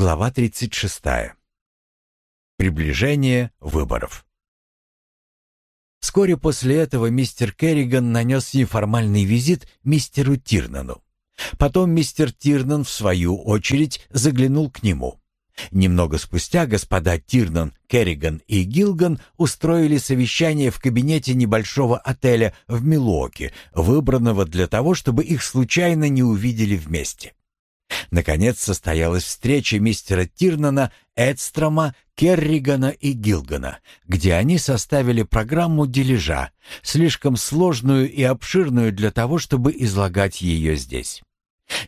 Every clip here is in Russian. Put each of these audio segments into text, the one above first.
Глава 36. Приближение выборов. Вскоре после этого мистер Керриган нанес неформальный визит мистеру Тирнану. Потом мистер Тирнан, в свою очередь, заглянул к нему. Немного спустя господа Тирнан, Керриган и Гилган устроили совещание в кабинете небольшого отеля в Милуоке, выбранного для того, чтобы их случайно не увидели вместе. Наконец состоялась встреча мистера Тирнана, Эдстрома, Керригана и Гилгана, где они составили программу дележа, слишком сложную и обширную для того, чтобы излагать ее здесь.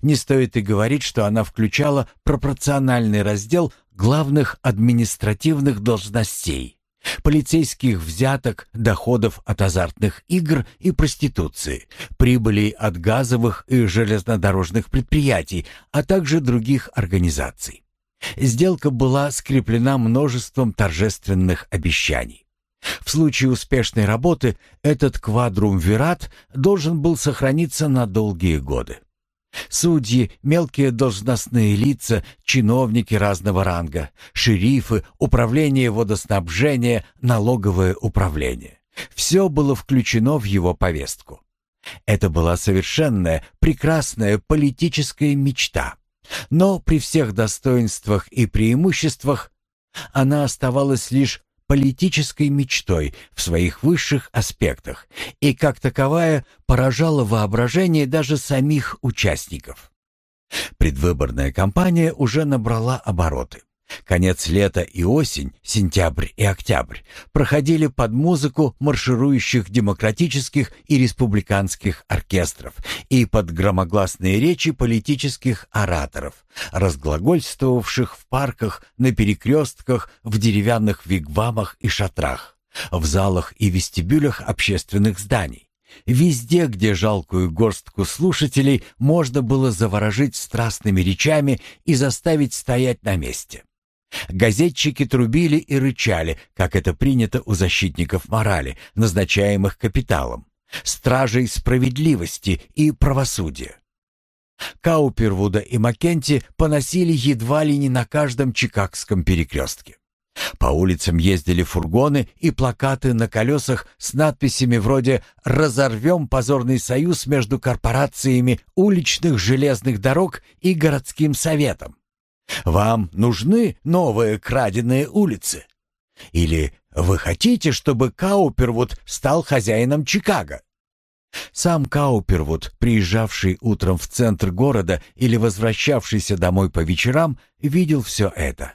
Не стоит и говорить, что она включала пропорциональный раздел главных административных должностей, полицейских взяток, доходов от азартных игр и проституции, прибыли от газовых и железнодорожных предприятий, а также других организаций. Сделка была скреплена множеством торжественных обещаний. В случае успешной работы этот квадрумвират должен был сохраниться на долгие годы. Судьи, мелкие должностные лица, чиновники разного ранга, шерифы, управление водоснабжения, налоговое управление. Все было включено в его повестку. Это была совершенная, прекрасная политическая мечта. Но при всех достоинствах и преимуществах она оставалась лишь политической мечтой в своих высших аспектах и как таковая поражала воображение даже самих участников. Предвыборная кампания уже набрала обороты. Конец лета и осень, сентябрь и октябрь проходили под музыку марширующих демократических и республиканских оркестров и под громогласные речи политических ораторов, разглагольствовавших в парках, на перекрестках, в деревянных вигвамах и шатрах, в залах и вестибюлях общественных зданий. Везде, где жалкую горстку слушателей можно было заворожить страстными речами и заставить стоять на месте. Газетчики трубили и рычали, как это принято у защитников морали, назначаемых капиталом, стражей справедливости и правосудия. Каупервуда и Маккенти поносили едва ли не на каждом чикагском перекрестке. По улицам ездили фургоны и плакаты на колесах с надписями вроде «Разорвем позорный союз между корпорациями уличных железных дорог и городским советом». Вам нужны новые краденые улицы? Или вы хотите, чтобы Каупервуд стал хозяином Чикаго? Сам Каупервуд, приезжавший утром в центр города или возвращавшийся домой по вечерам, видел все это.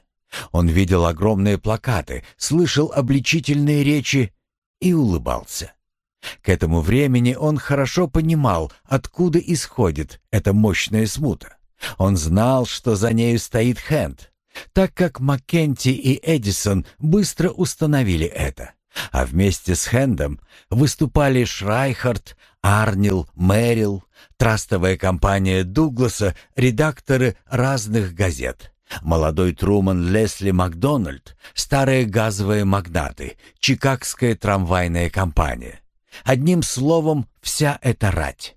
Он видел огромные плакаты, слышал обличительные речи и улыбался. К этому времени он хорошо понимал, откуда исходит эта мощная смута. Он знал, что за нею стоит Хэнд, так как Маккенти и Эдисон быстро установили это. А вместе с Хэндом выступали Шрайхард, Арнил, Мэрил, трастовая компания Дугласа, редакторы разных газет. Молодой Труман Лесли Макдональд, старые газовые магнаты, Чикагская трамвайная компания. Одним словом, вся эта рать.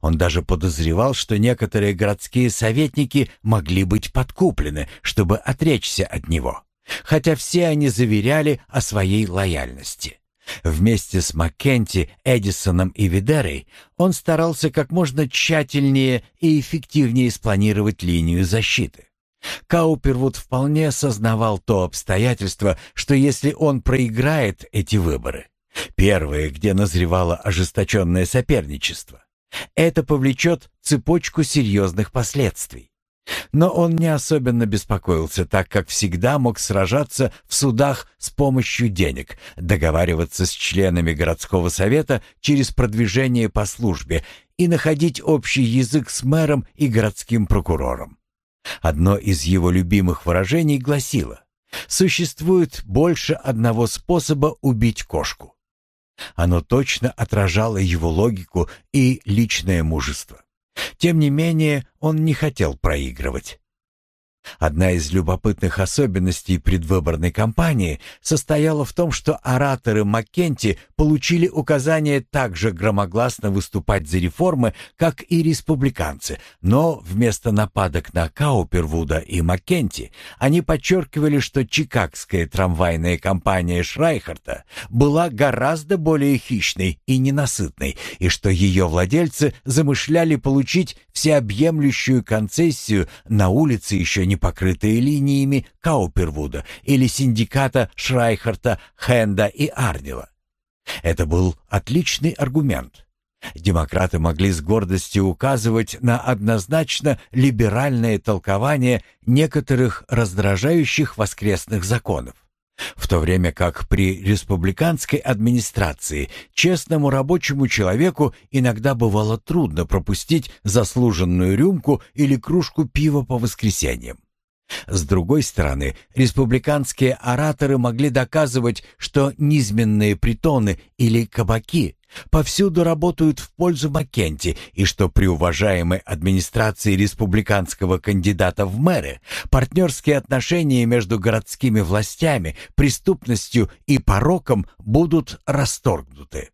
Он даже подозревал, что некоторые городские советники могли быть подкуплены, чтобы отречься от него, хотя все они заверяли о своей лояльности. Вместе с Маккенти, Эдисоном и Видерой он старался как можно тщательнее и эффективнее спланировать линию защиты. Каупервуд вполне осознавал то обстоятельство, что если он проиграет эти выборы, первые, где назревало ожесточенное соперничество, это повлечет цепочку серьезных последствий. Но он не особенно беспокоился, так как всегда мог сражаться в судах с помощью денег, договариваться с членами городского совета через продвижение по службе и находить общий язык с мэром и городским прокурором. Одно из его любимых выражений гласило «Существует больше одного способа убить кошку». Оно точно отражало его логику и личное мужество. Тем не менее, он не хотел проигрывать. Одна из любопытных особенностей предвыборной кампании состояла в том, что ораторы Маккенти получили указание также громогласно выступать за реформы, как и республиканцы, но вместо нападок на Каупервуда и Маккенти они подчеркивали, что чикагская трамвайная компания Шрайхарта была гораздо более хищной и ненасытной, и что ее владельцы замышляли получить всеобъемлющую концессию на улице еще не покрытые линиями Каупервуда или синдиката Шрайхарта, Хенда и Арнила. Это был отличный аргумент. Демократы могли с гордостью указывать на однозначно либеральное толкование некоторых раздражающих воскресных законов. В то время как при республиканской администрации честному рабочему человеку иногда бывало трудно пропустить заслуженную рюмку или кружку пива по воскресеньям. С другой стороны, республиканские ораторы могли доказывать, что низменные притоны или кабаки повсюду работают в пользу Маккенти и что при уважаемой администрации республиканского кандидата в мэры партнерские отношения между городскими властями, преступностью и пороком будут расторгнуты.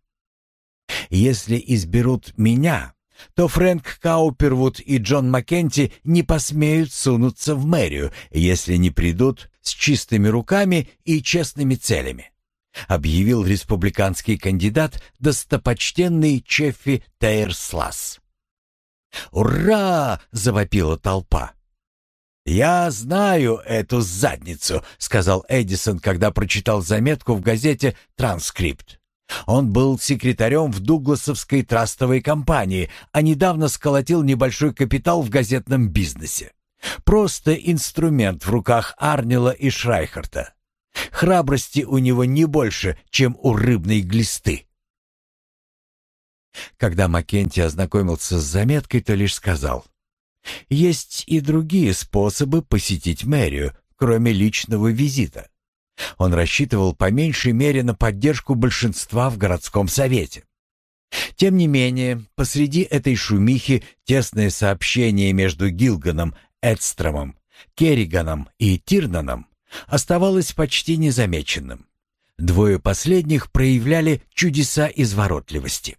Если изберут меня, то Фрэнк Каупервуд и Джон Маккенти не посмеют сунуться в мэрию, если не придут с чистыми руками и честными целями, объявил республиканский кандидат достопочтенный Чеффи Тейрслас. «Ура!» — завопила толпа. «Я знаю эту задницу», — сказал Эдисон, когда прочитал заметку в газете «Транскрипт». Он был секретарем в Дугласовской трастовой компании, а недавно сколотил небольшой капитал в газетном бизнесе. Просто инструмент в руках Арнила и Шрайхарта. Храбрости у него не больше, чем у рыбной глисты. Когда Маккенти ознакомился с заметкой, то лишь сказал, «Есть и другие способы посетить мэрию, кроме личного визита. Он рассчитывал по меньшей мере на поддержку большинства в городском совете. Тем не менее, посреди этой шумихи тесное сообщение между Гилганом, Эдстромом, Керриганом и Тирнаном оставалось почти незамеченным. Двое последних проявляли чудеса изворотливости.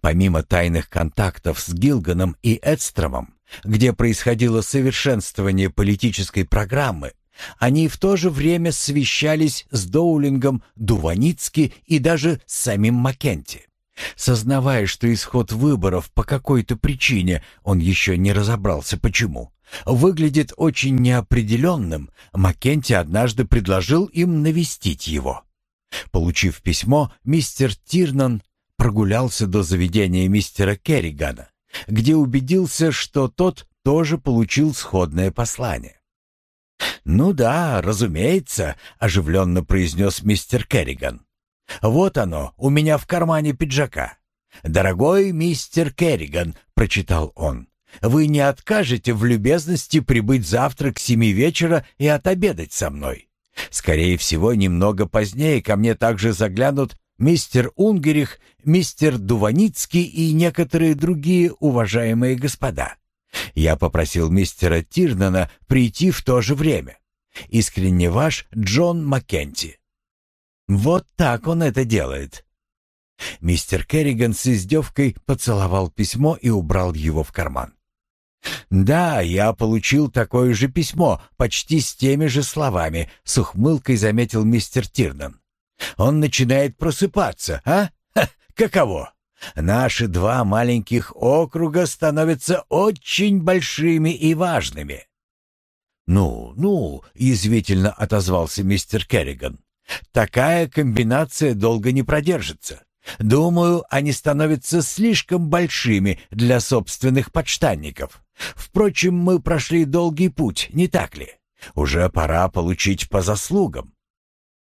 Помимо тайных контактов с Гилганом и Эдстромом, где происходило совершенствование политической программы, они в то же время свещались с Доулингом, Дуваницки и даже с самим Маккенти. Сознавая, что исход выборов по какой-то причине, он еще не разобрался почему, выглядит очень неопределенным, Маккенти однажды предложил им навестить его. Получив письмо, мистер Тирнан прогулялся до заведения мистера Керригана, где убедился, что тот тоже получил сходное послание. «Ну да, разумеется», — оживленно произнес мистер Керриган. «Вот оно, у меня в кармане пиджака». «Дорогой мистер Керриган», — прочитал он, — «вы не откажете в любезности прибыть завтра к семи вечера и отобедать со мной. Скорее всего, немного позднее ко мне также заглянут мистер Унгерих, мистер Дуваницкий и некоторые другие уважаемые господа. Я попросил мистера Тирнана прийти в то же время. Искренне ваш Джон Маккенти. Вот так он это делает. Мистер Керриган с издевкой поцеловал письмо и убрал его в карман. «Да, я получил такое же письмо, почти с теми же словами», — с ухмылкой заметил мистер Тирнан. «Он начинает просыпаться, а? Ха, каково?» Наши два маленьких округа становятся очень большими и важными. «Ну, ну», — язвительно отозвался мистер Керриган, — «такая комбинация долго не продержится. Думаю, они становятся слишком большими для собственных подштанников. Впрочем, мы прошли долгий путь, не так ли? Уже пора получить по заслугам».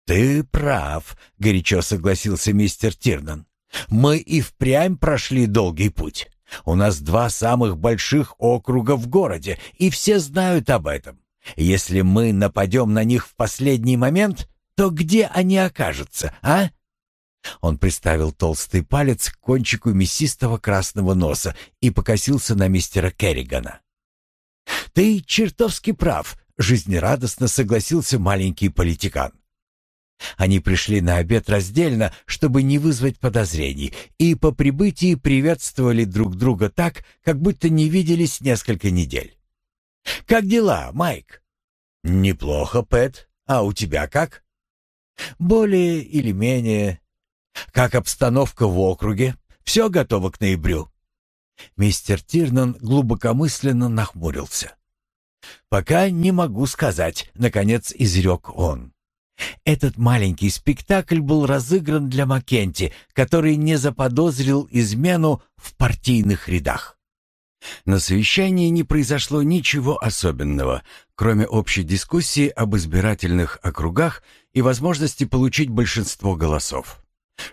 «Ты прав», — горячо согласился мистер Тирнан. Мы и впрямь прошли долгий путь. У нас два самых больших округа в городе, и все знают об этом. Если мы нападем на них в последний момент, то где они окажутся, а?» Он приставил толстый палец к кончику мясистого красного носа и покосился на мистера Керригана. «Ты чертовски прав. жизнерадостно согласился маленький политикан. Они пришли на обед раздельно, чтобы не вызвать подозрений, и по прибытии приветствовали друг друга так, как будто не виделись несколько недель. «Как дела, Майк?» «Неплохо, Пэт. А у тебя как?» «Более или менее. Как обстановка в округе? Все готово к ноябрю?» Мистер Тирнан глубокомысленно нахмурился. «Пока не могу сказать», — наконец изрек он. Этот маленький спектакль был разыгран для Маккенти, который не заподозрил измену в партийных рядах. На совещании не произошло ничего особенного, кроме общей дискуссии об избирательных округах и возможности получить большинство голосов.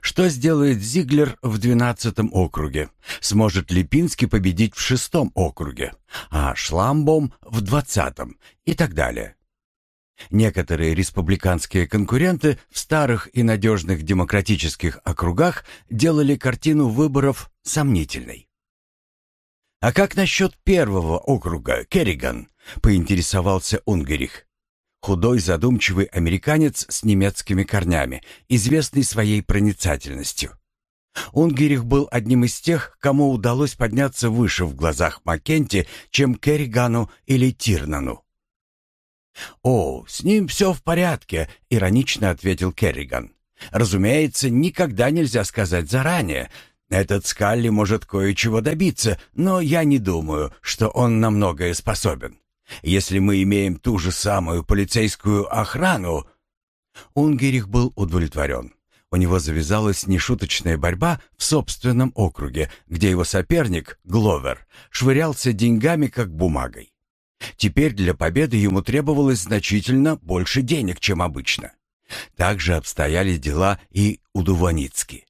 Что сделает Зиглер в 12-м округе? Сможет ли Пинский победить в 6-м округе? А Шламбом в 20-м? И так далее. Некоторые республиканские конкуренты в старых и надежных демократических округах делали картину выборов сомнительной. «А как насчет первого округа, Керриган?» — поинтересовался Унгерих. Худой, задумчивый американец с немецкими корнями, известный своей проницательностью. Унгерих был одним из тех, кому удалось подняться выше в глазах Маккенти, чем Керригану или Тирнану. «О, с ним все в порядке», — иронично ответил Керриган. «Разумеется, никогда нельзя сказать заранее. Этот Скалли может кое-чего добиться, но я не думаю, что он на многое способен. Если мы имеем ту же самую полицейскую охрану...» Унгерих был удовлетворен. У него завязалась нешуточная борьба в собственном округе, где его соперник, Гловер, швырялся деньгами как бумагой. Теперь для победы ему требовалось значительно больше денег, чем обычно. Так же обстояли дела и у Дуваницки.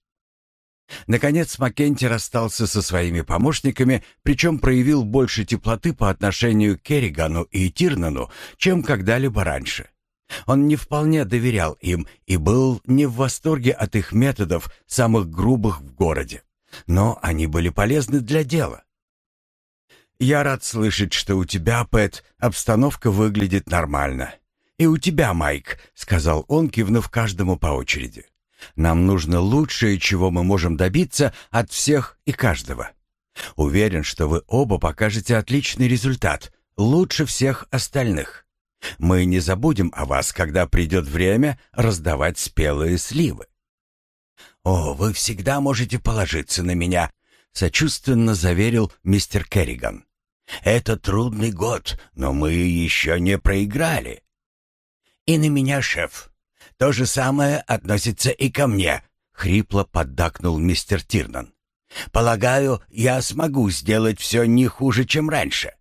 Наконец Маккенти расстался со своими помощниками, причем проявил больше теплоты по отношению к Керригану и Тирнану, чем когда-либо раньше. Он не вполне доверял им и был не в восторге от их методов, самых грубых в городе. Но они были полезны для дела. «Я рад слышать, что у тебя, Пэт, обстановка выглядит нормально. И у тебя, Майк», — сказал он, кивнув каждому по очереди. «Нам нужно лучшее, чего мы можем добиться от всех и каждого. Уверен, что вы оба покажете отличный результат, лучше всех остальных. Мы не забудем о вас, когда придет время раздавать спелые сливы». «О, вы всегда можете положиться на меня», — сочувственно заверил мистер Керриган. Это трудный год, но мы еще не проиграли. И на меня, шеф. То же самое относится и ко мне, хрипло поддакнул мистер Тирнан. Полагаю, я смогу сделать все не хуже, чем раньше.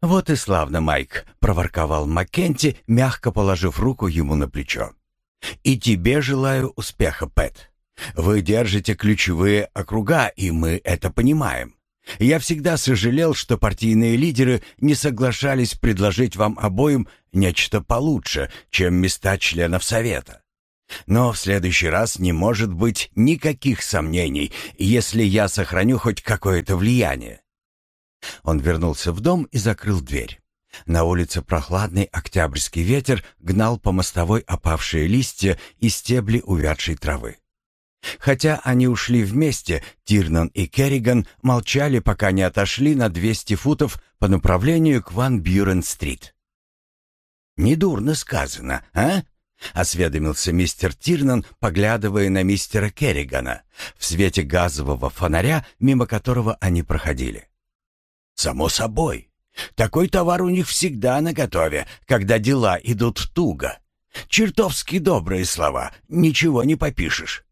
Вот и славно, Майк, проворковал Маккенти, мягко положив руку ему на плечо. И тебе желаю успеха, Пэт. Вы держите ключевые округа, и мы это понимаем. Я всегда сожалел, что партийные лидеры не соглашались предложить вам обоим нечто получше, чем места членов Совета. Но в следующий раз не может быть никаких сомнений, если я сохраню хоть какое-то влияние. Он вернулся в дом и закрыл дверь. На улице прохладный октябрьский ветер гнал по мостовой опавшие листья и стебли увядшей травы. Хотя они ушли вместе, Тирнан и Керриган молчали, пока не отошли на 200 футов по направлению к Ван Бьюрен-стрит. «Недурно сказано, а?» — осведомился мистер Тирнан, поглядывая на мистера Керригана в свете газового фонаря, мимо которого они проходили. «Само собой. Такой товар у них всегда наготове, когда дела идут туго. Чертовски добрые слова, ничего не попишешь.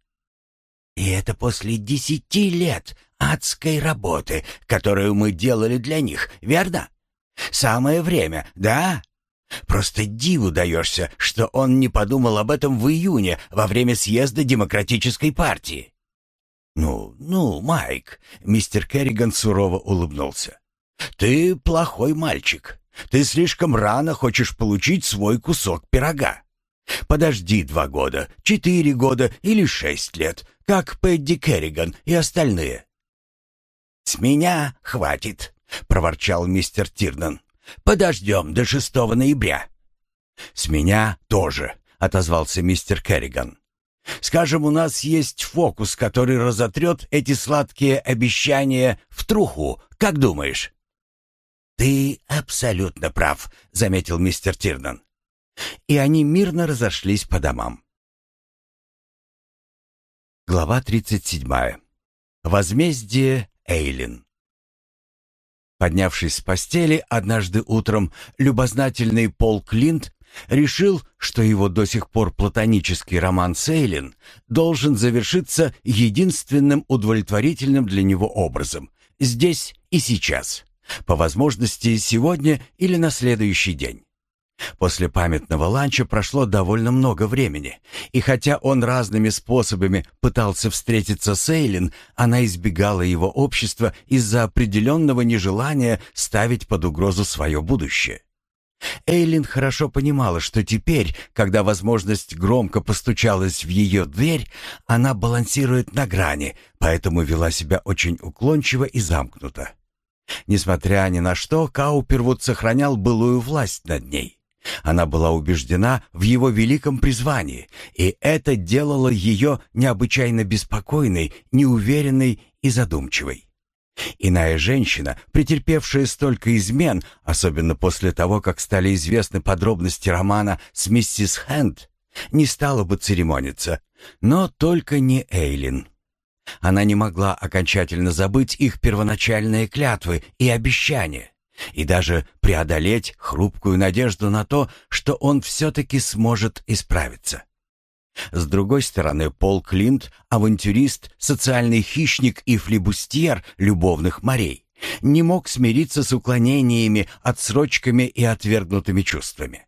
И это после десяти лет адской работы, которую мы делали для них, верно? Самое время, да? Просто диву даешься, что он не подумал об этом в июне, во время съезда Демократической партии. «Ну, ну, Майк», — мистер Керриган сурово улыбнулся. «Ты плохой мальчик. Ты слишком рано хочешь получить свой кусок пирога. Подожди два года, четыре года или шесть лет, как Пэдди Керриган и остальные. «С меня хватит», — проворчал мистер Тирнан. Подождем до 6 ноября». «С меня тоже», — отозвался мистер Керриган. «Скажем, у нас есть фокус, который разотрет эти сладкие обещания в труху. Как думаешь?» «Ты абсолютно прав», — заметил мистер Тирнан. И они мирно разошлись по домам. Глава 37. Возмездие Эйлин. Поднявшись с постели однажды утром, любознательный Пол Клинт решил, что его до сих пор платонический роман с Эйлин должен завершиться единственным удовлетворительным для него образом — здесь и сейчас. По возможности сегодня или на следующий день. После памятного ланча прошло довольно много времени, и хотя он разными способами пытался встретиться с Эйлин, она избегала его общества из-за определенного нежелания ставить под угрозу свое будущее. Эйлин хорошо понимала, что теперь, когда возможность громко постучалась в ее дверь, она балансирует на грани, поэтому вела себя очень уклончиво и замкнуто. Несмотря ни на что, Каупервуд сохранял былую власть над ней. Она была убеждена в его великом призвании, и это делало ее необычайно беспокойной, неуверенной и задумчивой. Иная женщина, претерпевшая столько измен, особенно после того, как стали известны подробности романа с миссис Хэнд, не стала бы церемониться, но только не Эйлин. Она не могла окончательно забыть их первоначальные клятвы и обещания, и даже преодолеть хрупкую надежду на то, что он все-таки сможет исправиться. С другой стороны, Пол Клинт, авантюрист, социальный хищник и флибустьер любовных морей, не мог смириться с уклонениями, отсрочками и отвергнутыми чувствами.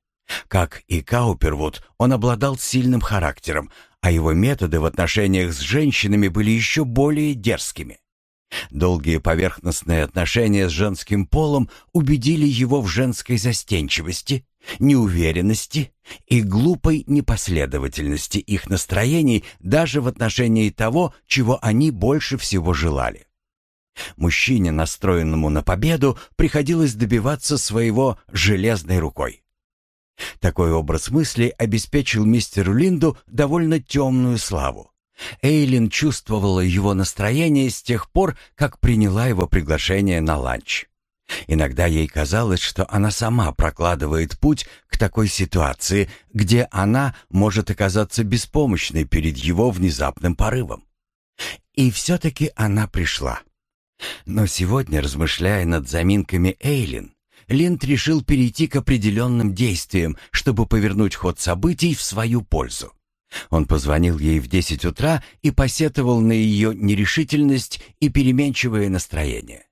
Как и Каупервуд, он обладал сильным характером, а его методы в отношениях с женщинами были еще более дерзкими. Долгие поверхностные отношения с женским полом убедили его в женской застенчивости, неуверенности и глупой непоследовательности их настроений даже в отношении того, чего они больше всего желали. Мужчине, настроенному на победу, приходилось добиваться своего железной рукой. Такой образ мысли обеспечил мистеру Линду довольно темную славу. Эйлин чувствовала его настроение с тех пор, как приняла его приглашение на ланч. Иногда ей казалось, что она сама прокладывает путь к такой ситуации, где она может оказаться беспомощной перед его внезапным порывом. И все-таки она пришла. Но сегодня, размышляя над заминками Эйлин, Линд решил перейти к определенным действиям, чтобы повернуть ход событий в свою пользу. Он позвонил ей в десять утра и посетовал на ее нерешительность и переменчивое настроение.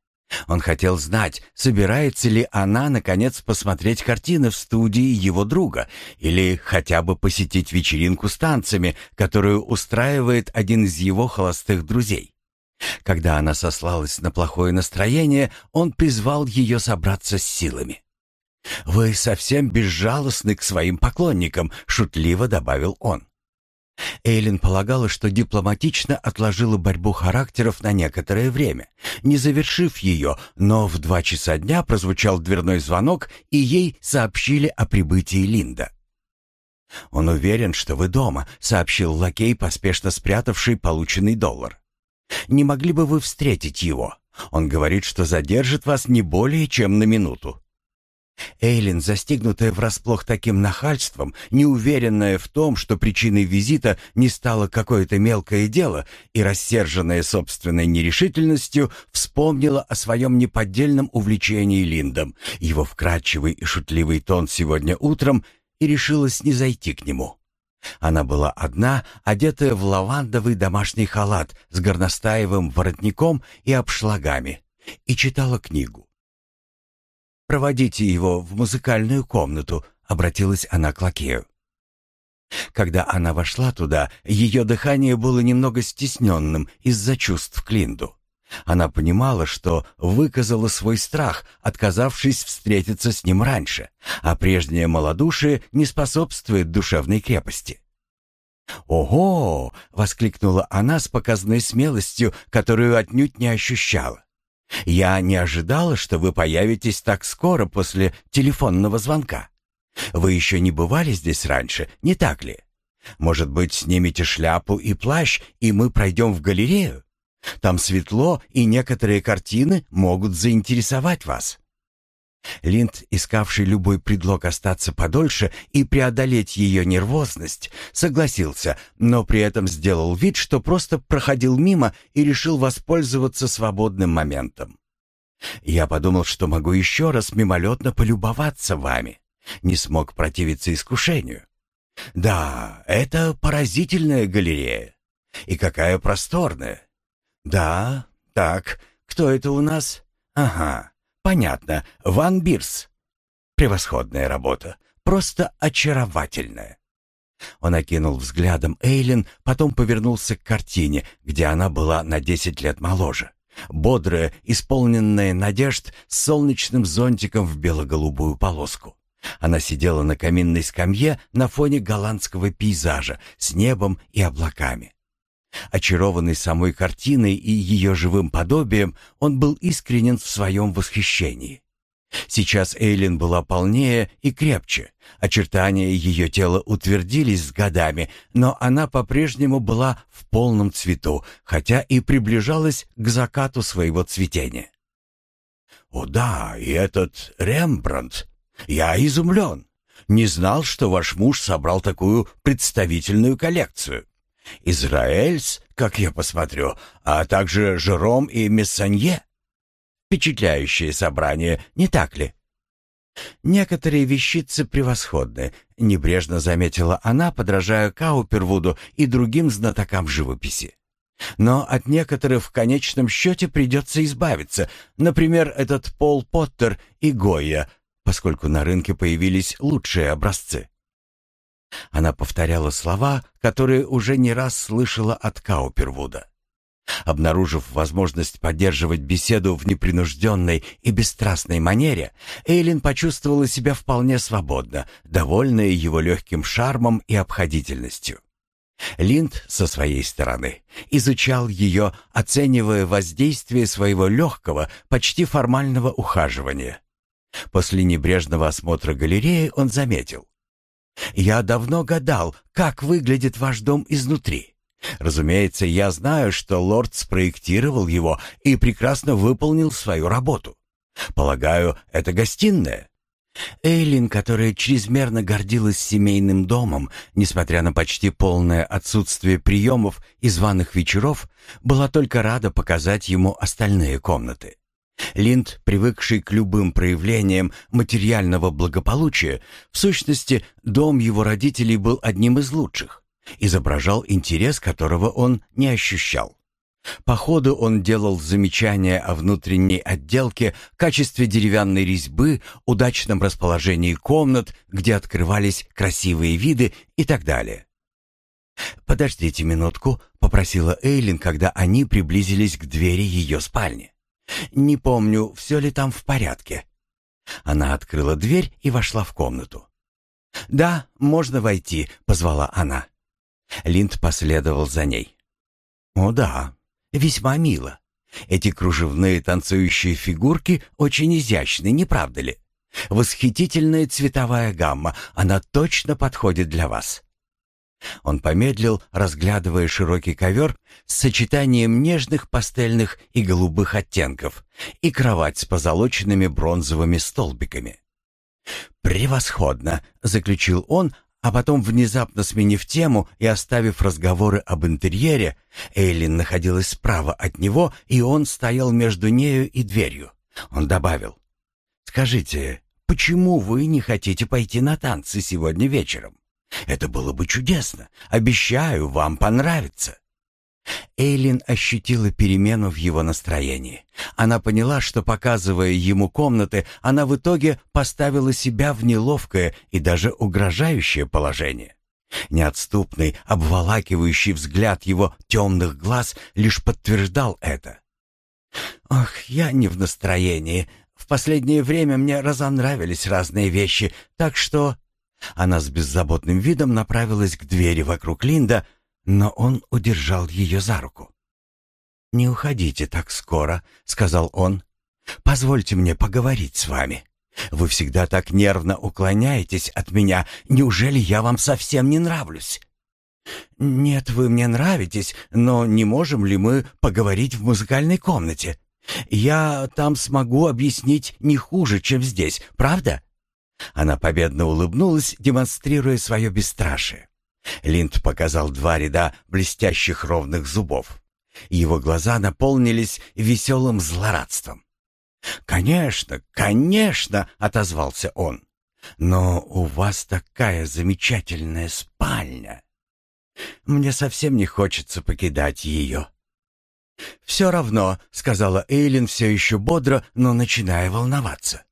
Он хотел знать, собирается ли она, наконец, посмотреть картины в студии его друга или хотя бы посетить вечеринку с танцами, которую устраивает один из его холостых друзей. Когда она сослалась на плохое настроение, он призвал ее собраться с силами. «Вы совсем безжалостны к своим поклонникам», — шутливо добавил он. Эйлин полагала, что дипломатично отложила борьбу характеров на некоторое время, не завершив ее, но в два часа дня прозвучал дверной звонок, и ей сообщили о прибытии Линда. «Он уверен, что вы дома», — сообщил лакей, поспешно спрятавший полученный доллар. «Не могли бы вы встретить его? Он говорит, что задержит вас не более чем на минуту». Эйлин, застигнутая врасплох таким нахальством, неуверенная в том, что причиной визита не стало какое-то мелкое дело, и рассерженная собственной нерешительностью, вспомнила о своем неподдельном увлечении Линдом, его вкрадчивый и шутливый тон сегодня утром, и решилась не зайти к нему. Она была одна, одетая в лавандовый домашний халат с горностаевым воротником и обшлагами, и читала книгу. «Проводите его в музыкальную комнату», — обратилась она к лакею. Когда она вошла туда, ее дыхание было немного стесненным из-за чувств к Линду. Она понимала, что выказала свой страх, отказавшись встретиться с ним раньше, а прежнее малодушие не способствует душевной крепости. «Ого!» — воскликнула она с показной смелостью, которую отнюдь не ощущала. Я не ожидала, что вы появитесь так скоро после телефонного звонка. Вы еще не бывали здесь раньше, не так ли? Может быть, снимете шляпу и плащ, и мы пройдем в галерею? Там светло, и некоторые картины могут заинтересовать вас». Линд, искавший любой предлог остаться подольше и преодолеть ее нервозность, согласился, но при этом сделал вид, что просто проходил мимо и решил воспользоваться свободным моментом. «Я подумал, что могу еще раз мимолетно полюбоваться вами. Не смог противиться искушению. Да, это поразительная галерея. И какая просторная. Да, так, кто это у нас? Ага, понятно, Ван Бирс. Превосходная работа, просто очаровательная. Он окинул взглядом Эйлин, потом повернулся к картине, где она была на десять лет моложе. Бодрая, исполненная надежд, с солнечным зонтиком в бело-голубую полоску. Она сидела на каминной скамье на фоне голландского пейзажа с небом и облаками. Очарованный самой картиной и ее живым подобием, он был искренен в своем восхищении. Сейчас Эйлин была полнее и крепче. Очертания ее тела утвердились с годами, но она по-прежнему была в полном цвету, хотя и приближалась к закату своего цветения. «О да, и этот Рембрандт!» «Я изумлен. Не знал, что ваш муж собрал такую представительную коллекцию. Израэльс, как я посмотрю, а также Жером и Мессанье. Впечатляющее собрание, не так ли?» «Некоторые вещицы превосходны», — небрежно заметила она, подражая Каупервуду и другим знатокам живописи. «Но от некоторых в конечном счете придется избавиться. Например, этот Пол Поттер и Гойя, поскольку на рынке появились лучшие образцы. Она повторяла слова, которые уже не раз слышала от Каупервуда. Обнаружив возможность поддерживать беседу в непринужденной и бесстрастной манере, Эйлин почувствовала себя вполне свободно, довольная его легким шармом и обходительностью. Линд, со своей стороны, изучал ее, оценивая воздействие своего легкого, почти формального ухаживания. После небрежного осмотра галереи он заметил. «Я давно гадал, как выглядит ваш дом изнутри. Разумеется, я знаю, что лорд спроектировал его и прекрасно выполнил свою работу. Полагаю, это гостиная?» Эйлин, которая чрезмерно гордилась семейным домом, несмотря на почти полное отсутствие приемов и званых вечеров, была только рада показать ему остальные комнаты. Линд, привыкший к любым проявлениям материального благополучия, в сущности, дом его родителей был одним из лучших, изображал интерес, которого он не ощущал. По ходу он делал замечания о внутренней отделке, качестве деревянной резьбы, удачном расположении комнат, где открывались красивые виды и так далее. «Подождите минутку», — попросила Эйлин, когда они приблизились к двери ее спальни. Не помню, все ли там в порядке. Она открыла дверь и вошла в комнату. «Да, можно войти», — позвала она. Линд последовал за ней. «О да, весьма мило. Эти кружевные танцующие фигурки очень изящны, не правда ли? Восхитительная цветовая гамма, она точно подходит для вас. Он помедлил, разглядывая широкий ковер с сочетанием нежных пастельных и голубых оттенков и кровать с позолоченными бронзовыми столбиками. «Превосходно!» — заключил он, а потом, внезапно сменив тему и оставив разговоры об интерьере, Эйлин находилась справа от него, и он стоял между нею и дверью. Он добавил, «Скажите, почему вы не хотите пойти на танцы сегодня вечером?» Это было бы чудесно. Обещаю, вам понравится». Эйлин ощутила перемену в его настроении. Она поняла, что, показывая ему комнаты, она в итоге поставила себя в неловкое и даже угрожающее положение. Неотступный, обволакивающий взгляд его темных глаз лишь подтверждал это. «Ох, я не в настроении. В последнее время мне разонравились разные вещи, так что...» Она с беззаботным видом направилась к двери вокруг Линда, но он удержал ее за руку. «Не уходите так скоро», — сказал он. «Позвольте мне поговорить с вами. Вы всегда так нервно уклоняетесь от меня. Неужели я вам совсем не нравлюсь?» «Нет, вы мне нравитесь, но не можем ли мы поговорить в музыкальной комнате? Я там смогу объяснить не хуже, чем здесь, правда?» Она победно улыбнулась, демонстрируя свое бесстрашие. Линд показал два ряда блестящих ровных зубов. Его глаза наполнились веселым злорадством. «Конечно, конечно!» — отозвался он. «Но у вас такая замечательная спальня. Мне совсем не хочется покидать ее». «Все равно», — сказала Эйлин все еще бодро, но начиная волноваться.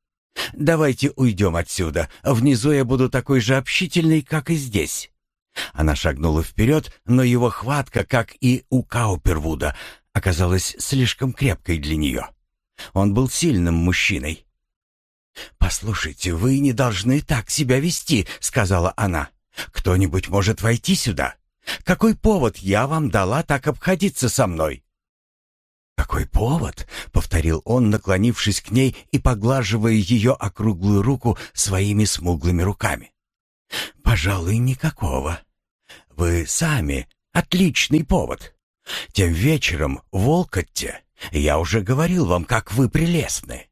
«Давайте уйдем отсюда. Внизу я буду такой же общительный, как и здесь». Она шагнула вперед, но его хватка, как и у Каупервуда, оказалась слишком крепкой для нее. Он был сильным мужчиной. «Послушайте, вы не должны так себя вести», — сказала она. «Кто-нибудь может войти сюда? Какой повод я вам дала так обходиться со мной?» «Какой повод?» — повторил он, наклонившись к ней и поглаживая ее округлую руку своими смуглыми руками. «Пожалуй, никакого. Вы сами отличный повод. Тем вечером в Олкотте я уже говорил вам, как вы прелестны.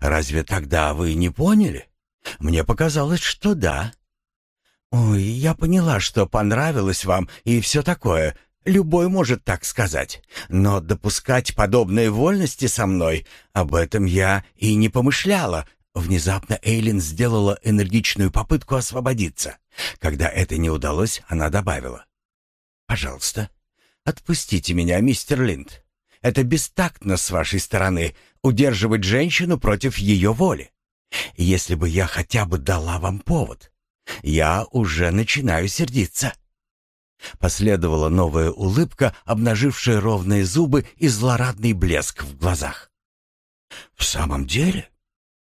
Разве тогда вы не поняли? Мне показалось, что да. Ой, я поняла, что понравилось вам и все такое. Любой может так сказать. Но допускать подобные вольности со мной, об этом я и не помышляла. Внезапно Эйлин сделала энергичную попытку освободиться. Когда это не удалось, она добавила. «Пожалуйста, отпустите меня, мистер Линд. Это бестактно с вашей стороны удерживать женщину против ее воли. Если бы я хотя бы дала вам повод, я уже начинаю сердиться». Последовала новая улыбка, обнажившая ровные зубы и злорадный блеск в глазах. «В самом деле?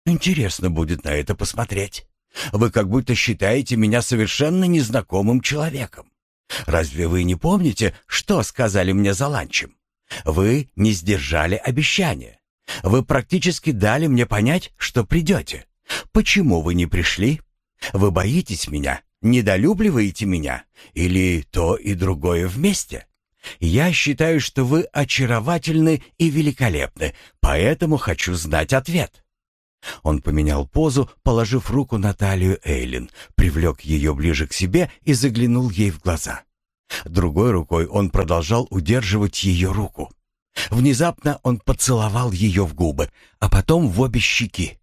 Интересно будет на это посмотреть. Вы как будто считаете меня совершенно незнакомым человеком. Разве вы не помните, что сказали мне за ланчем? Вы не сдержали обещания. Вы практически дали мне понять, что придете. Почему вы не пришли? Вы боитесь меня, недолюбливаете меня или то и другое вместе? Я считаю, что вы очаровательны и великолепны, поэтому хочу знать ответ. Он поменял позу, положив руку на талию Эйлин, привлек ее ближе к себе и заглянул ей в глаза. Другой рукой он продолжал удерживать ее руку. Внезапно он поцеловал ее в губы, а потом в обе щеки.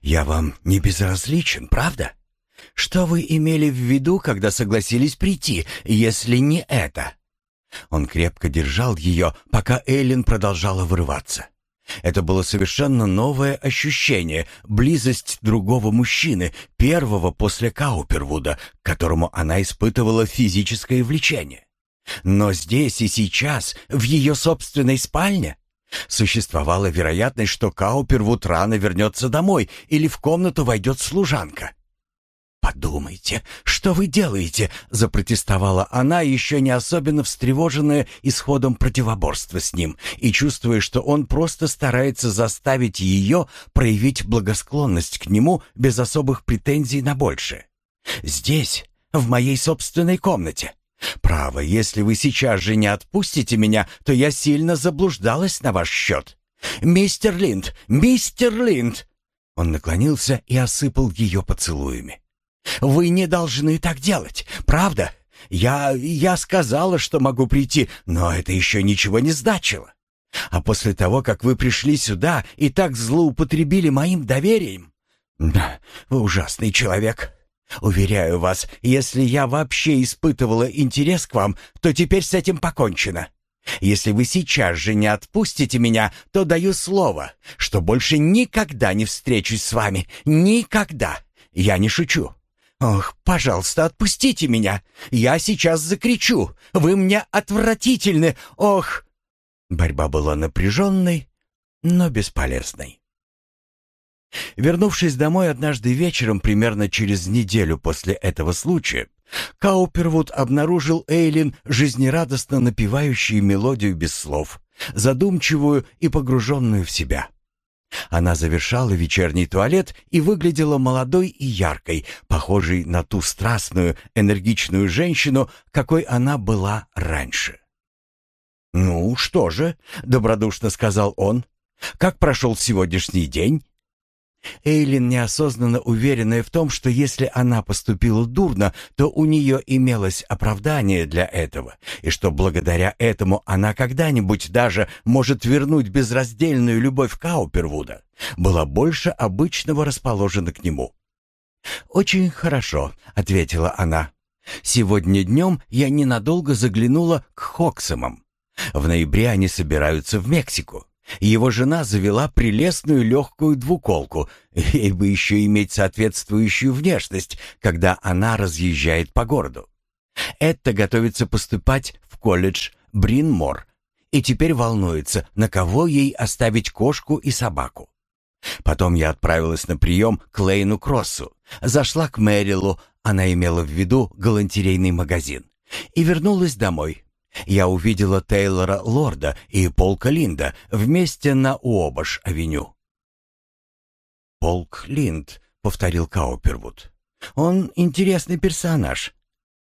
«Я вам не безразличен, правда? Что вы имели в виду, когда согласились прийти, если не это?» Он крепко держал ее, пока Эйлин продолжала вырываться. Это было совершенно новое ощущение, близость другого мужчины, первого после Каупервуда, к которому она испытывала физическое влечение. Но здесь и сейчас, в ее собственной спальне, существовала вероятность, что Каупервуд рано вернется домой или в комнату войдет служанка. «Подумайте, что вы делаете?» — запротестовала она, еще не особенно встревоженная исходом противоборства с ним и чувствуя, что он просто старается заставить ее проявить благосклонность к нему без особых претензий на большее. «Здесь, в моей собственной комнате. Право, если вы сейчас же не отпустите меня, то я сильно заблуждалась на ваш счет. Мистер Линд, мистер Линд!» Он наклонился и осыпал ее поцелуями. Вы не должны так делать, правда? Я... я сказала, что могу прийти, но это еще ничего не значило. А после того, как вы пришли сюда и так злоупотребили моим доверием... Да, вы ужасный человек. Уверяю вас, если я вообще испытывала интерес к вам, то теперь с этим покончено. Если вы сейчас же не отпустите меня, то даю слово, что больше никогда не встречусь с вами. Никогда. Я не шучу. «Ох, пожалуйста, отпустите меня! Я сейчас закричу! Вы мне отвратительны! Ох!» Борьба была напряженной, но бесполезной. Вернувшись домой однажды вечером, примерно через неделю после этого случая, Каупервуд обнаружил Эйлин, жизнерадостно напевающей мелодию без слов, задумчивую и погруженную в себя. Она завершала вечерний туалет и выглядела молодой и яркой, похожей на ту страстную, энергичную женщину, какой она была раньше. «Ну что же», — добродушно сказал он, — «как прошел сегодняшний день?» Эйлин, неосознанно уверенная в том, что если она поступила дурно, то у нее имелось оправдание для этого, и что благодаря этому она когда-нибудь даже может вернуть безраздельную любовь Каупервуда, была больше обычного расположена к нему. «Очень хорошо», — ответила она. «Сегодня днем я ненадолго заглянула к Хоксамам. В ноябре они собираются в Мексику. Его жена завела прелестную легкую двуколку, ей бы еще иметь соответствующую внешность, когда она разъезжает по городу. Этта готовится поступать в колледж Бринмор и теперь волнуется, на кого ей оставить кошку и собаку. Потом я отправилась на прием к Лейну Кроссу, зашла к Мэрилу, она имела в виду галантерейный магазин, и вернулась домой. Я увидела Тейлора Лорда и Полка Линда вместе на Уобаш-авеню. «Полк Линд», — повторил Каупервуд. «Он интересный персонаж».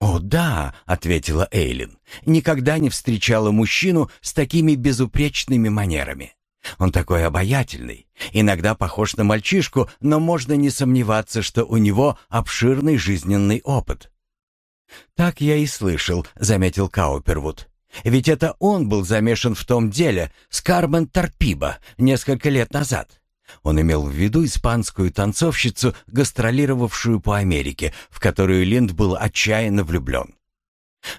«О, да», — ответила Эйлин. «Никогда не встречала мужчину с такими безупречными манерами. Он такой обаятельный, иногда похож на мальчишку, но можно не сомневаться, что у него обширный жизненный опыт». «Так я и слышал», — заметил Каупервуд. «Ведь это он был замешан в том деле с Кармен Торпиба несколько лет назад». Он имел в виду испанскую танцовщицу, гастролировавшую по Америке, в которую Линд был отчаянно влюблен.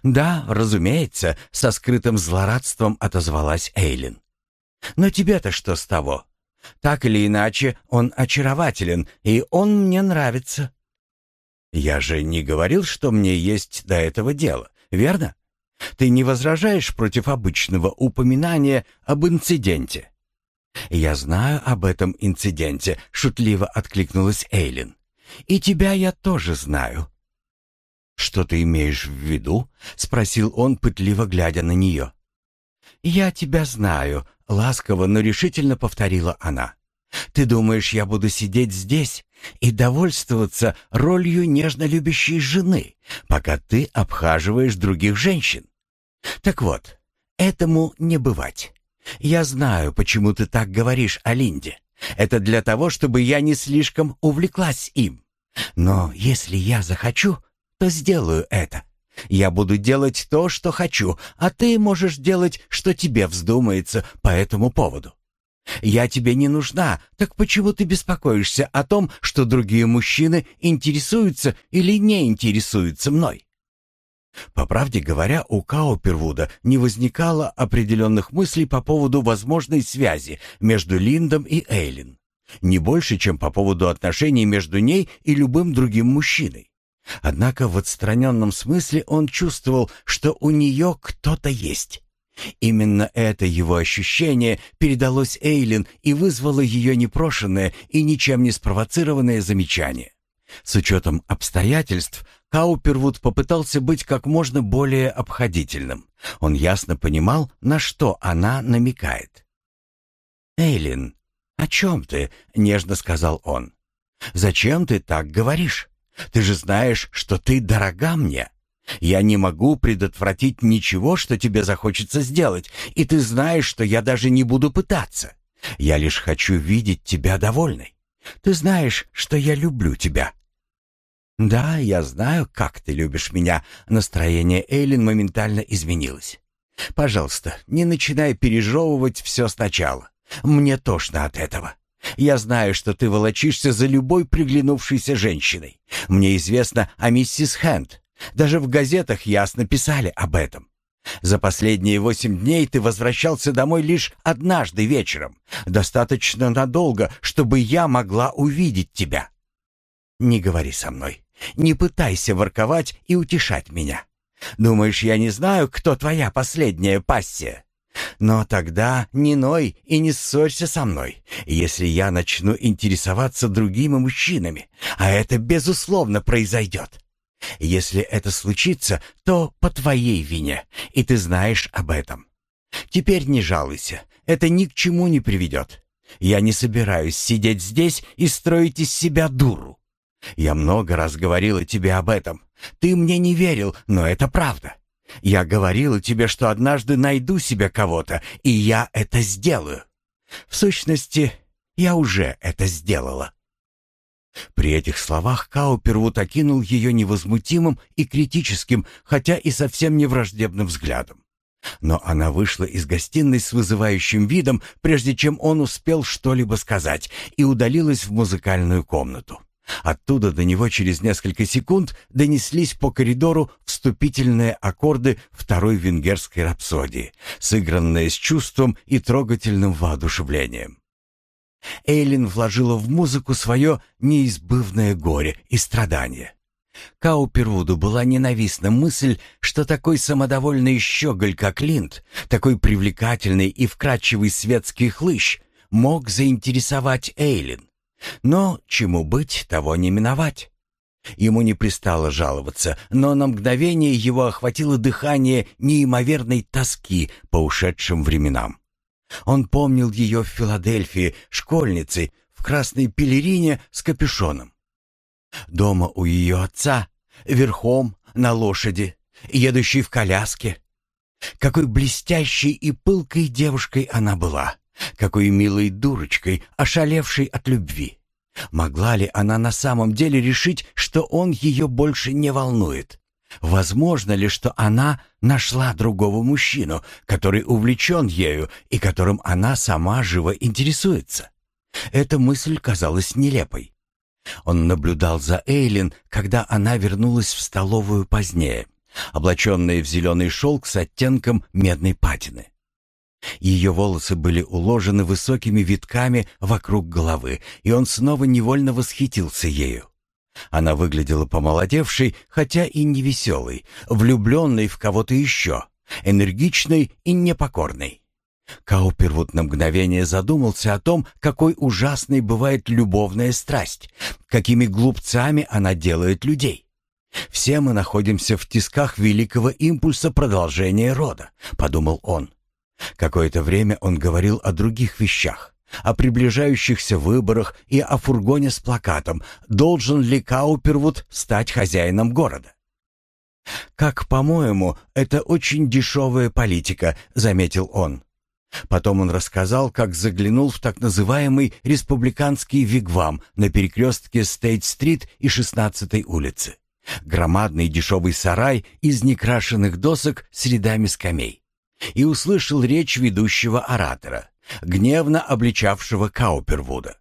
«Да, разумеется», — со скрытым злорадством отозвалась Эйлин. «Но тебе-то что с того? Так или иначе, он очарователен, и он мне нравится». Я же не говорил, что мне есть до этого дело, верно? Ты не возражаешь против обычного упоминания об инциденте? Я знаю об этом инциденте, шутливо откликнулась Эйлин. И тебя я тоже знаю. Что ты имеешь в виду? спросил он, пытливо глядя на нее. Я тебя знаю, ласково, но решительно повторила она. Ты думаешь, я буду сидеть здесь и довольствоваться ролью нежно любящей жены, пока ты обхаживаешь других женщин? Так вот, этому не бывать. Я знаю, почему ты так говоришь о Линде. Это для того, чтобы я не слишком увлеклась им. Но если я захочу, то сделаю это. Я буду делать то, что хочу, а ты можешь делать, что тебе вздумается по этому поводу. Я тебе не нужна, так почему ты беспокоишься о том, что другие мужчины интересуются или не интересуются мной? По правде говоря, у Каупервуда не возникало определенных мыслей по поводу возможной связи между Линдом и Эйлин. Не больше, чем по поводу отношений между ней и любым другим мужчиной. Однако в отстраненном смысле он чувствовал, что у нее кто-то есть. Именно это его ощущение передалось Эйлин и вызвало ее непрошенное и ничем не спровоцированное замечание. С учетом обстоятельств, Каупервуд попытался быть как можно более обходительным. Он ясно понимал, на что она намекает. «Эйлин, о чем ты?» — нежно сказал он. «Зачем ты так говоришь? Ты же знаешь, что ты дорога мне». Я не могу предотвратить ничего, что тебе захочется сделать, и ты знаешь, что я даже не буду пытаться. Я лишь хочу видеть тебя довольной. Ты знаешь, что я люблю тебя». «Да, я знаю, как ты любишь меня». Настроение Эйлин моментально изменилось. «Пожалуйста, не начинай пережевывать все сначала. Мне тошно от этого. Я знаю, что ты волочишься за любой приглянувшейся женщиной. Мне известно о миссис Хэнд. Даже в газетах ясно писали об этом. За последние восемь дней ты возвращался домой лишь однажды вечером, достаточно надолго, чтобы я могла увидеть тебя. Не говори со мной, не пытайся ворковать и утешать меня. Думаешь, я не знаю, кто твоя последняя пассия? Но тогда не ной и не ссорься со мной, если я начну интересоваться другими мужчинами, а это безусловно произойдет. Если это случится, то по твоей вине, и ты знаешь об этом. Теперь не жалуйся, это ни к чему не приведет. Я не собираюсь сидеть здесь и строить из себя дуру. Я много раз говорила тебе об этом. Ты мне не верил, но это правда. Я говорила тебе, что однажды найду себе кого-то, и я это сделаю. В сущности, я уже это сделала. При этих словах Каупервуд окинул ее невозмутимым и критическим, хотя и совсем не враждебным взглядом. Но она вышла из гостиной с вызывающим видом, прежде чем он успел что-либо сказать, и удалилась в музыкальную комнату. Оттуда до него через несколько секунд донеслись по коридору вступительные аккорды второй венгерской рапсодии, сыгранные с чувством и трогательным воодушевлением. Эйлин вложила в музыку свое неизбывное горе и страдание. Каупервуду была ненавистна мысль, что такой самодовольный щеголь, как Линд, такой привлекательный и вкрадчивый светский хлыщ, мог заинтересовать Эйлин. Но чему быть, того не миновать. Ему не пристало жаловаться, но на мгновение его охватило дыхание неимоверной тоски по ушедшим временам. Он помнил ее в Филадельфии, школьницей, в красной пелерине с капюшоном. Дома у ее отца, верхом, на лошади, едущей в коляске. Какой блестящей и пылкой девушкой она была, какой милой дурочкой, ошалевшей от любви. Могла ли она на самом деле решить, что он ее больше не волнует? Возможно ли, что она нашла другого мужчину, который увлечен ею и которым она сама живо интересуется? Эта мысль казалась нелепой. Он наблюдал за Эйлин, когда она вернулась в столовую позднее, облаченная в зеленый шелк с оттенком медной патины. Ее волосы были уложены высокими витками вокруг головы, и он снова невольно восхитился ею. Она выглядела помолодевшей, хотя и не веселой, влюбленной в кого-то еще, энергичной и непокорной. Каупервуд на мгновение задумался о том, какой ужасной бывает любовная страсть, какими глупцами она делает людей. «Все мы находимся в тисках великого импульса продолжения рода», — подумал он. Какое-то время он говорил о других вещах о приближающихся выборах и о фургоне с плакатом «Должен ли Каупервуд стать хозяином города?» «Как, по-моему, это очень дешевая политика», — заметил он. Потом он рассказал, как заглянул в так называемый республиканский вигвам на перекрестке Стейт-стрит и 16-й улицы. Громадный дешевый сарай из некрашенных досок с рядами скамей. И услышал речь ведущего оратора гневно обличавшего Каупервуда.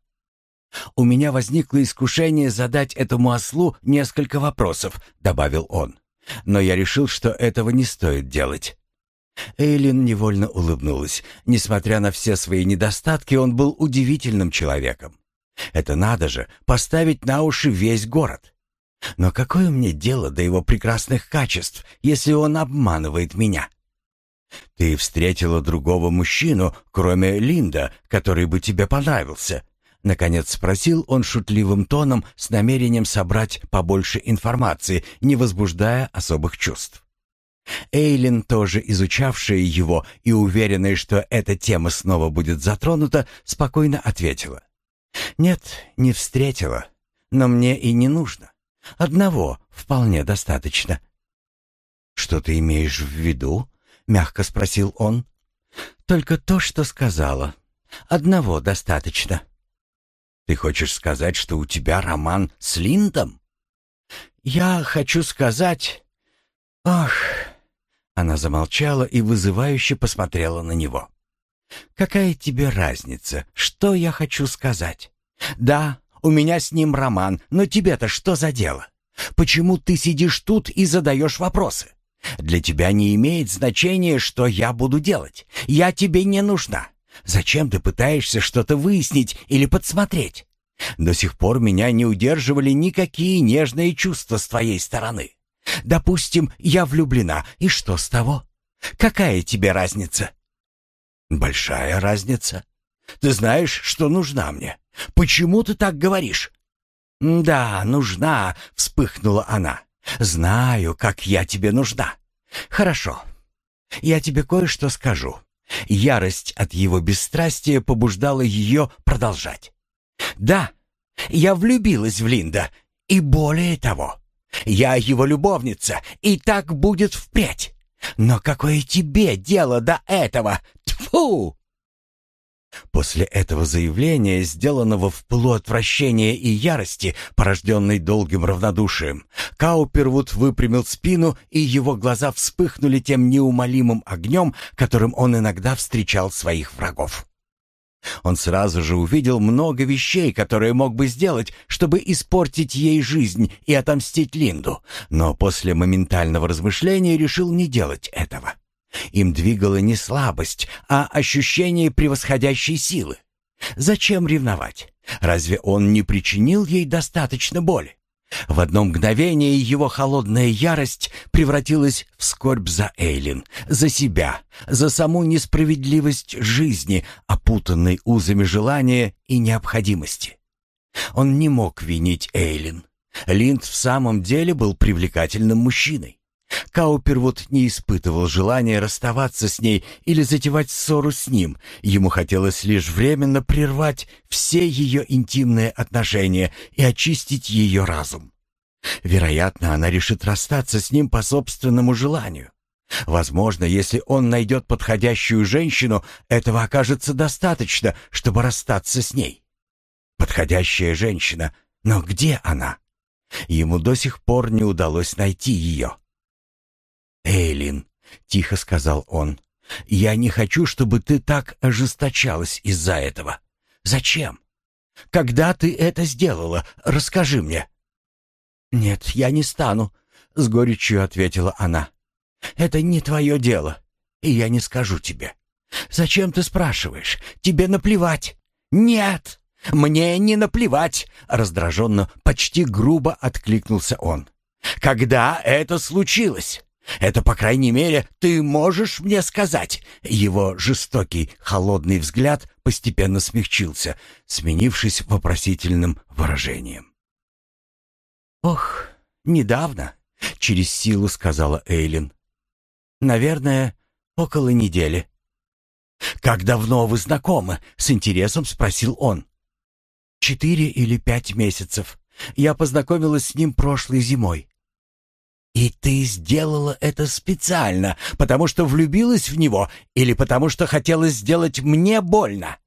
«У меня возникло искушение задать этому ослу несколько вопросов», — добавил он. «Но я решил, что этого не стоит делать». Эйлин невольно улыбнулась. Несмотря на все свои недостатки, он был удивительным человеком. Это надо же, поставить на уши весь город. Но какое мне дело до его прекрасных качеств, если он обманывает меня? «Ты встретила другого мужчину, кроме Линда, который бы тебе понравился?» Наконец спросил он шутливым тоном с намерением собрать побольше информации, не возбуждая особых чувств. Эйлин, тоже изучавшая его и уверенная, что эта тема снова будет затронута, спокойно ответила. «Нет, не встретила, но мне и не нужно. Одного вполне достаточно». «Что ты имеешь в виду?» — мягко спросил он. «Только то, что сказала. Одного достаточно». «Ты хочешь сказать, что у тебя роман с Линдом?» «Я хочу сказать...» «Ах...» Она замолчала и вызывающе посмотрела на него. «Какая тебе разница, что я хочу сказать? Да, у меня с ним роман, но тебе-то что за дело? Почему ты сидишь тут и задаешь вопросы? Для тебя не имеет значения, что я буду делать. Я тебе не нужна. Зачем ты пытаешься что-то выяснить или подсмотреть? До сих пор меня не удерживали никакие нежные чувства с твоей стороны. Допустим, я влюблена, и что с того? Какая тебе разница? Большая разница. Ты знаешь, что нужна мне. Почему ты так говоришь? Да, нужна, вспыхнула она. Знаю, как я тебе нужна. Хорошо. Я тебе кое-что скажу. Ярость от его бесстрастия побуждала ее продолжать. «Да, я влюбилась в Линда, и более того, я его любовница, и так будет впредь. Но какое тебе дело до этого? Тфу! После этого заявления, сделанного в пылу отвращения и ярости, порожденной долгим равнодушием, Каупервуд выпрямил спину, и его глаза вспыхнули тем неумолимым огнем, которым он иногда встречал своих врагов. Он сразу же увидел много вещей, которые мог бы сделать, чтобы испортить ей жизнь и отомстить Линду, но после моментального размышления решил не делать этого. Им двигала не слабость, а ощущение превосходящей силы. Зачем ревновать? Разве он не причинил ей достаточно боли? В одно мгновение его холодная ярость превратилась в скорбь за Эйлин, за себя, за саму несправедливость жизни, опутанной узами желания и необходимости. Он не мог винить Эйлин. Линд в самом деле был привлекательным мужчиной. Каупервуд не испытывал желания расставаться с ней или затевать ссору с ним. Ему хотелось лишь временно прервать все ее интимные отношения и очистить ее разум. Вероятно, она решит расстаться с ним по собственному желанию. Возможно, если он найдет подходящую женщину, этого окажется достаточно, чтобы расстаться с ней. Подходящая женщина, но где она? Ему до сих пор не удалось найти ее. «Эйлин», — тихо сказал он, — «я не хочу, чтобы ты так ожесточалась из-за этого. Зачем? Когда ты это сделала, расскажи мне». «Нет, я не стану», — с горечью ответила она. «Это не твое дело, и я не скажу тебе. Зачем ты спрашиваешь? Тебе наплевать». «Нет, мне не наплевать», — раздраженно, почти грубо откликнулся он. «Когда это случилось?» Это, по крайней мере, ты можешь мне сказать?» Его жестокий, холодный взгляд постепенно смягчился, сменившись вопросительным выражением. «Ох, недавно», — через силу сказала Эйлин. «Наверное, около недели». «Как давно вы знакомы?» — с интересом спросил он. «Четыре или пять месяцев. Я познакомилась с ним прошлой зимой. «И ты сделала это специально, потому что влюбилась в него или потому что хотела сделать мне больно?»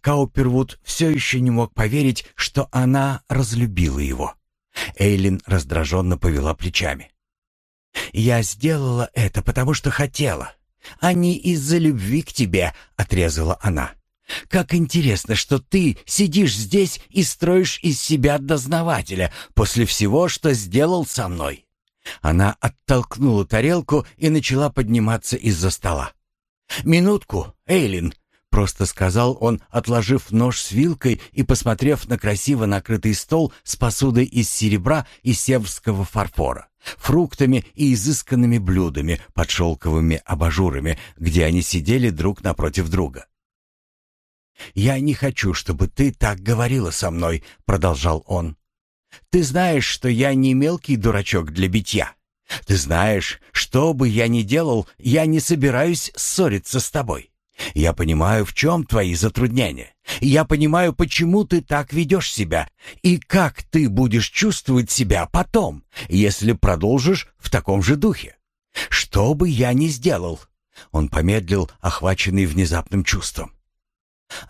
Каупервуд все еще не мог поверить, что она разлюбила его. Эйлин раздраженно повела плечами. «Я сделала это, потому что хотела, а не из-за любви к тебе», — отрезала она. «Как интересно, что ты сидишь здесь и строишь из себя дознавателя после всего, что сделал со мной. Она оттолкнула тарелку и начала подниматься из-за стола. «Минутку, Эйлин», — просто сказал он, отложив нож с вилкой и посмотрев на красиво накрытый стол с посудой из серебра и северского фарфора, фруктами и изысканными блюдами под шелковыми абажурами, где они сидели друг напротив друга. «Я не хочу, чтобы ты так говорила со мной», — продолжал он. Ты знаешь, что я не мелкий дурачок для битья. Ты знаешь, что бы я ни делал, я не собираюсь ссориться с тобой. Я понимаю, в чем твои затруднения. Я понимаю, почему ты так ведешь себя и как ты будешь чувствовать себя потом, если продолжишь в таком же духе. Что бы я ни сделал, он помедлил, охваченный внезапным чувством.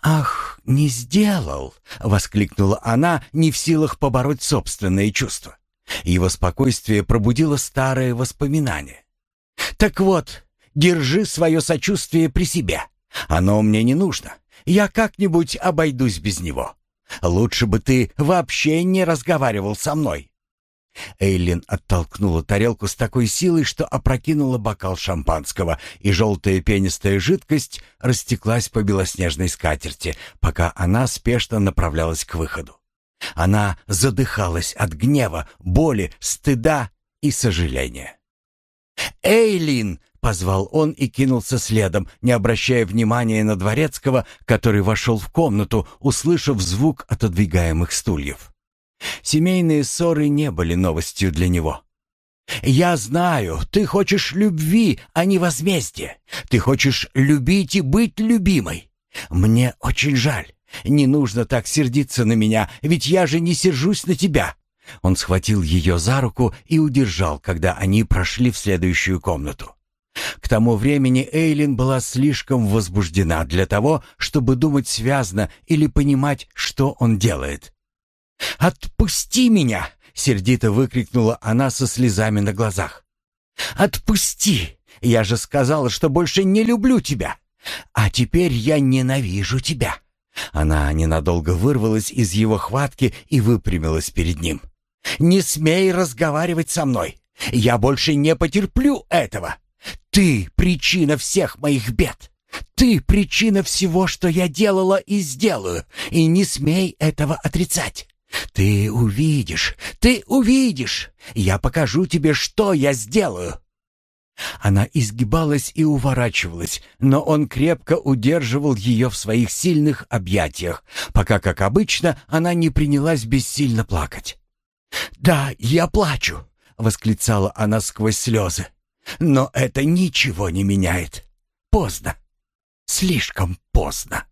«Ах, не сделал!» — воскликнула она, не в силах побороть собственные чувства. Его спокойствие пробудило старые воспоминания. «Так вот, держи свое сочувствие при себе. Оно мне не нужно. Я как-нибудь обойдусь без него. Лучше бы ты вообще не разговаривал со мной. Эйлин оттолкнула тарелку с такой силой, что опрокинула бокал шампанского, и желтая пенистая жидкость растеклась по белоснежной скатерти, пока она спешно направлялась к выходу. Она задыхалась от гнева, боли, стыда и сожаления. «Эйлин!» — позвал он и кинулся следом, не обращая внимания на Дворецкого, который вошел в комнату, услышав звук отодвигаемых стульев. Семейные ссоры не были новостью для него. Я знаю, ты хочешь любви, а не возмездия. Ты хочешь любить и быть любимой. Мне очень жаль. Не нужно так сердиться на меня, ведь я же не сержусь на тебя. Он схватил ее за руку и удержал, когда они прошли в следующую комнату. К тому времени Эйлин была слишком возбуждена для того, чтобы думать связно или понимать, что он делает. «Отпусти меня!» — сердито выкрикнула она со слезами на глазах. «Отпусти! Я же сказала, что больше не люблю тебя! А теперь я ненавижу тебя!» Она ненадолго вырвалась из его хватки и выпрямилась перед ним. «Не смей разговаривать со мной! Я больше не потерплю этого! Ты — причина всех моих бед! Ты — причина всего, что я делала и сделаю, и не смей этого отрицать! Ты увидишь, ты увидишь! Я покажу тебе, что я сделаю!» Она изгибалась и уворачивалась, но он крепко удерживал ее в своих сильных объятиях, пока, как обычно, она не принялась бессильно плакать. «Да, я плачу!» — восклицала она сквозь слезы. «Но это ничего не меняет. Поздно. Слишком поздно».